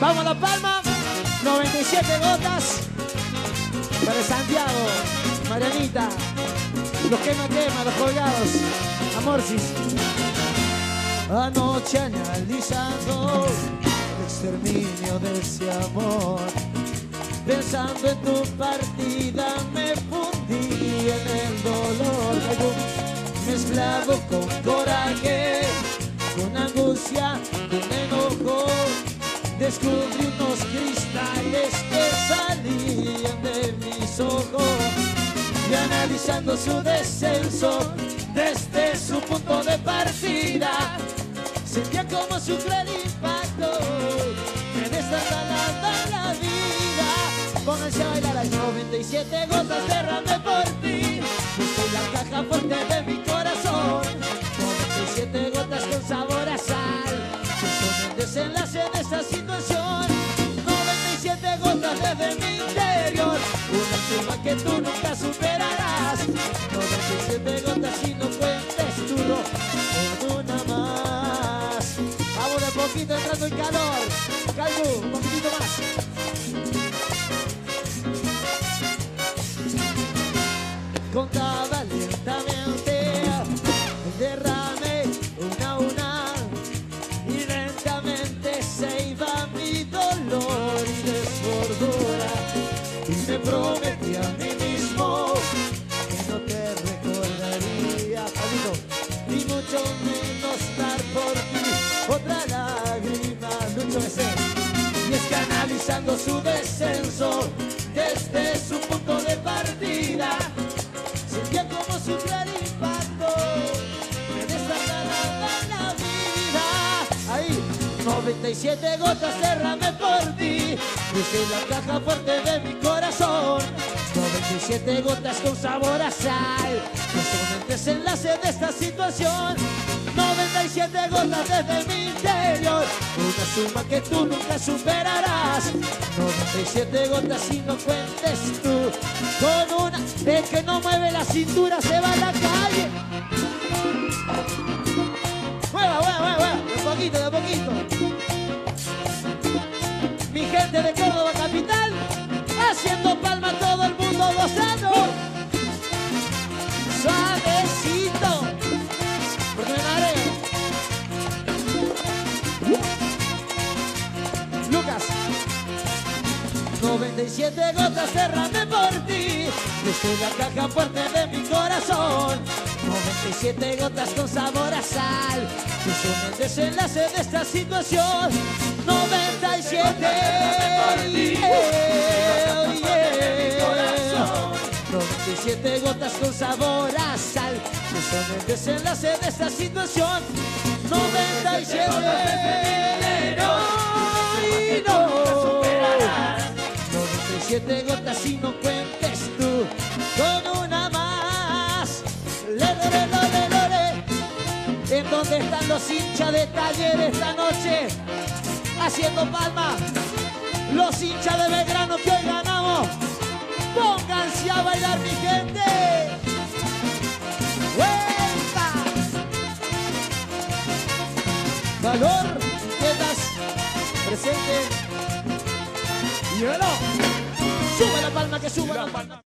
Vamos a La Palma, 97 gotas. Para Santiago, Marianita, los que no queman, los colgados, Amorcis. Anoche analizando el exterminio de ese amor, pensando en tu partida me fundí en el dolor, mezclado con coraje, con angustia, descubrí unos cristales que salían de mis ojos y analizando su descenso desde su punto de partida sentía como su gran impacto me desatalaba la vida. Pónganse a bailar hay 97 gotas derramé por ti. Soy la caja fuerte de mi poquito entrando en calor. Calvo, un poquitito más. Contaba lentamente derrame una a una. Y lentamente se iba mi dolor y desbordura. Y me prometí a mí mismo que no te recordaría. Pablito, ni mucho menos analizando su descenso desde su punto de partida. Sentía como su ahí 97 gotas derramé por ti desde la caja fuerte de mi corazón. 97 gotas con sabor a sal que son el desenlace de esta situación 97 gotas desde mi interior. Una suma que tú nunca superarás. 97 gotas y no cuentes tú. Con una el que no mueve la cintura se va a la calle. Mueva, mueva, mueva, de poquito, de poquito. Mi gente de 97 gotas derramé por ti. Desde la caja fuerte de mi corazón 97 gotas con sabor a sal. Que son el desenlace de esta situación 97 yeah, yeah. 97 gotas con sabor a sal. Que son el desenlace de esta situación 97 Ay, 97 gotas y no cuentes tú con una más Lere, lore, lore. ¿En dónde están los hinchas de taller esta noche? Haciendo palma Los hinchas de Belgrano que hoy ganamos Pónganse a bailar mi gente ¡Vuelta! Valor, quedas presente y la palma que suba la palma